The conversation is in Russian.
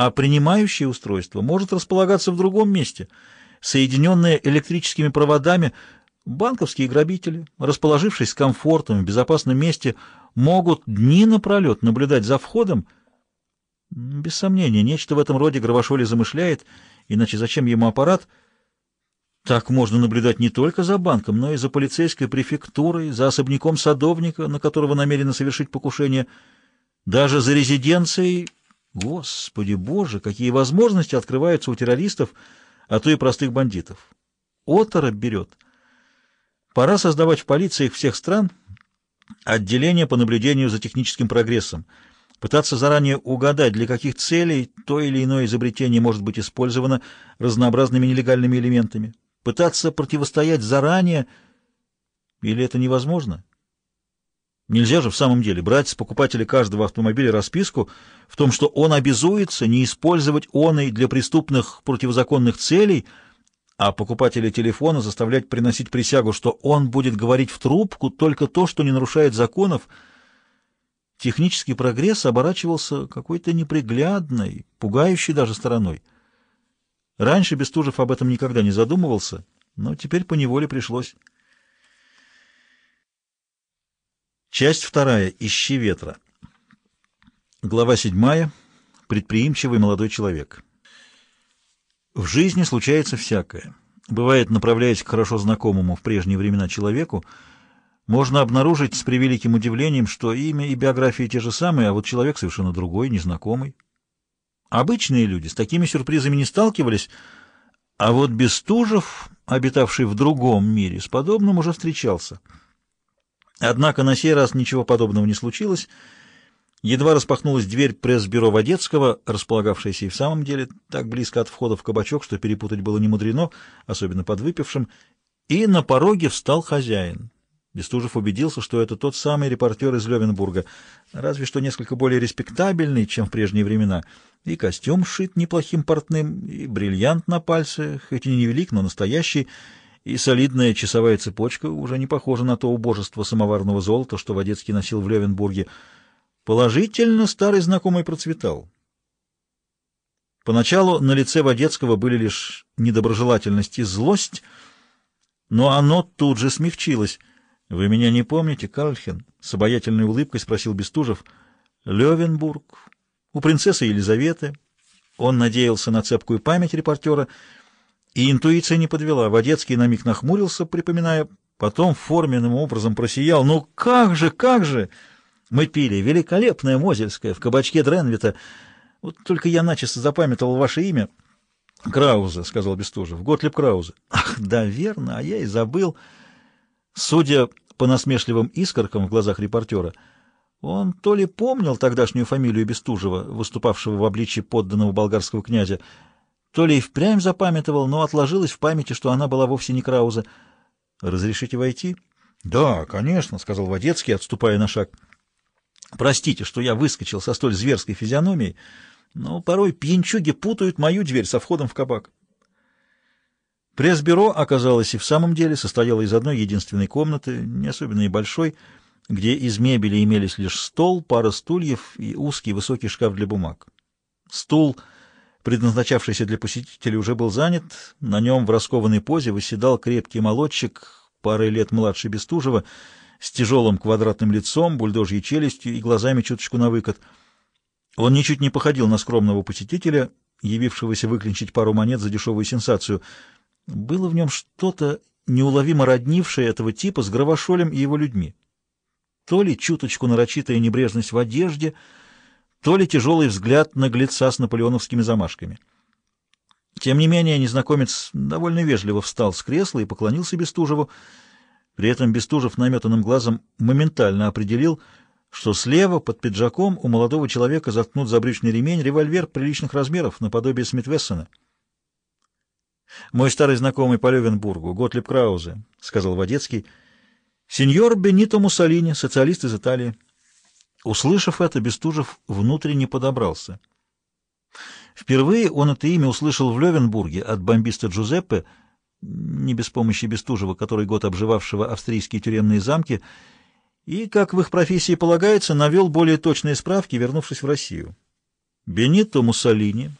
а принимающее устройство может располагаться в другом месте, соединенное электрическими проводами. Банковские грабители, расположившись с комфортом в безопасном месте, могут дни напролет наблюдать за входом. Без сомнения, нечто в этом роде Гравошоли замышляет, иначе зачем ему аппарат? Так можно наблюдать не только за банком, но и за полицейской префектурой, за особняком садовника, на которого намерено совершить покушение, даже за резиденцией. Господи Боже, какие возможности открываются у террористов, а то и простых бандитов. Оторопь берет. Пора создавать в полиции всех стран отделение по наблюдению за техническим прогрессом, пытаться заранее угадать, для каких целей то или иное изобретение может быть использовано разнообразными нелегальными элементами, пытаться противостоять заранее, или это невозможно? Нельзя же в самом деле брать с покупателя каждого автомобиля расписку в том, что он обязуется не использовать оной для преступных противозаконных целей, а покупателя телефона заставлять приносить присягу, что он будет говорить в трубку только то, что не нарушает законов. Технический прогресс оборачивался какой-то неприглядной, пугающей даже стороной. Раньше Бестужев об этом никогда не задумывался, но теперь поневоле пришлось. Часть вторая. Ищи ветра. Глава седьмая. Предприимчивый молодой человек. В жизни случается всякое. Бывает, направляясь к хорошо знакомому в прежние времена человеку, можно обнаружить с превеликим удивлением, что имя и биография те же самые, а вот человек совершенно другой, незнакомый. Обычные люди с такими сюрпризами не сталкивались, а вот Бестужев, обитавший в другом мире, с подобным уже встречался. Однако на сей раз ничего подобного не случилось. Едва распахнулась дверь пресс-бюро Водецкого, располагавшаяся и в самом деле так близко от входа в кабачок, что перепутать было не мудрено, особенно под выпившим, и на пороге встал хозяин. Бестужев убедился, что это тот самый репортер из Левенбурга, разве что несколько более респектабельный, чем в прежние времена. И костюм шит неплохим портным, и бриллиант на пальце, хоть и невелик, но настоящий, и солидная часовая цепочка уже не похожа на то убожество самоварного золота, что Водецкий носил в Левенбурге. Положительно старый знакомый процветал. Поначалу на лице Водецкого были лишь недоброжелательность и злость, но оно тут же смягчилось — «Вы меня не помните, Карлхен?» — с обаятельной улыбкой спросил Бестужев. «Левенбург. У принцессы Елизаветы». Он надеялся на цепкую память репортера, и интуиция не подвела. Водецкий на миг нахмурился, припоминая, потом форменным образом просиял. «Ну как же, как же!» Мы пили великолепное Мозельское в кабачке Дренвита. Вот только я начисто запамятовал ваше имя. Крауза, — сказал Бестужев. Готлеб Крауза. Ах, да, верно, а я и забыл. Судя по насмешливым искоркам в глазах репортера, он то ли помнил тогдашнюю фамилию Бестужева, выступавшего в обличье подданного болгарского князя, то ли и впрямь запамятовал, но отложилось в памяти, что она была вовсе не Крауза. «Разрешите войти?» «Да, конечно», — сказал Водецкий, отступая на шаг. «Простите, что я выскочил со столь зверской физиономией, но порой пьянчуги путают мою дверь со входом в кабак». Пресс-бюро оказалось и в самом деле состояло из одной единственной комнаты, не особенно и большой, где из мебели имелись лишь стол, пара стульев и узкий высокий шкаф для бумаг. Стул, предназначавшийся для посетителей, уже был занят, на нем в раскованной позе восседал крепкий молодчик, парой лет младше Бестужева, с тяжелым квадратным лицом, бульдожьей челюстью и глазами чуточку на выкат. Он ничуть не походил на скромного посетителя, явившегося выклинчить пару монет за дешевую сенсацию — было в нем что-то неуловимо роднившее этого типа с Гравошолем и его людьми. То ли чуточку нарочитая небрежность в одежде, то ли тяжелый взгляд наглеца с наполеоновскими замашками. Тем не менее, незнакомец довольно вежливо встал с кресла и поклонился Бестужеву. При этом Бестужев наметанным глазом моментально определил, что слева под пиджаком у молодого человека заткнут забрючный ремень револьвер приличных размеров, наподобие Смит-Вессона. Мой старый знакомый по Левенбургу, Готлиб Краузе, — сказал Водецкий. Сеньор Бенито Муссолини, социалист из Италии. Услышав это, Бестужев внутренне подобрался. Впервые он это имя услышал в Левенбурге от бомбиста Джузеппе, не без помощи Бестужева, который год обживавшего австрийские тюремные замки, и, как в их профессии полагается, навел более точные справки, вернувшись в Россию. Бенито Муссолини